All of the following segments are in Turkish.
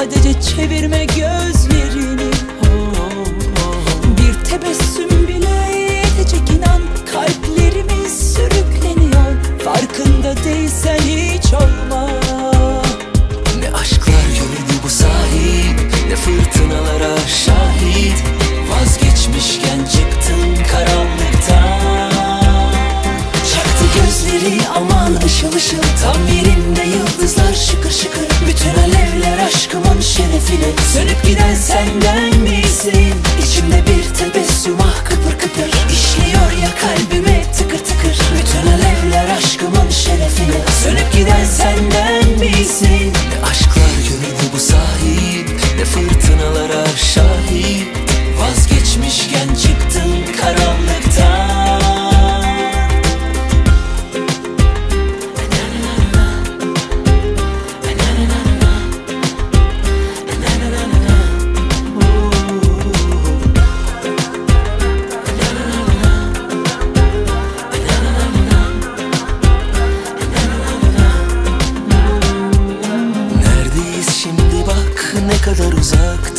Sadece çevirme göz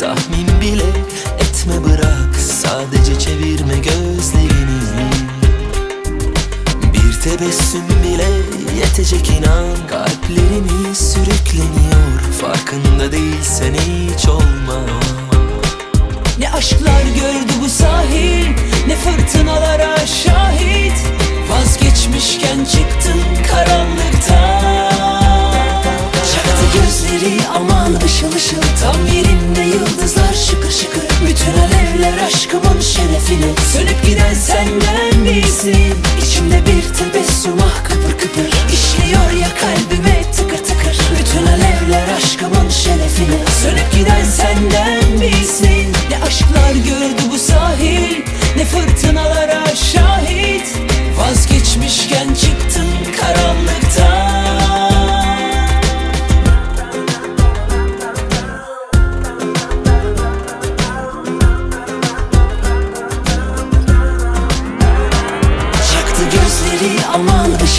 Tahmin bile etme bırak Sadece çevirme gözlerini. Bir tebessüm bile yetecek inan Kalplerimiz sürükleniyor. Farkında değilsen hiç olma. Ne aşklar gördü bu sahil Ne fırtınalara Gözleri aman ışıl ışıl Tam yerinde yıldızlar şıkır şıkır Bütün alevler aşkımın şerefine Sönüp giden senden misin? İçimde bir tebessüm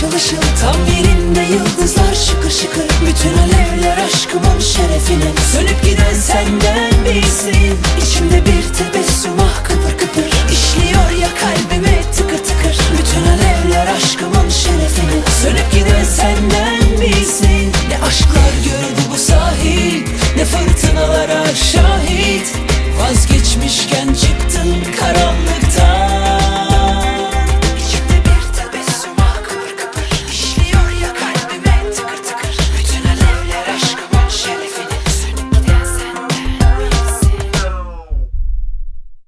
ışıl ışıl Tam yerinde yıldızlar şıkır şıkır. Bütün alevler aşkımın şerefine. Sönüp giden senden misin? İçimde bir tebessüm ah kıpır kıpır. İşliyor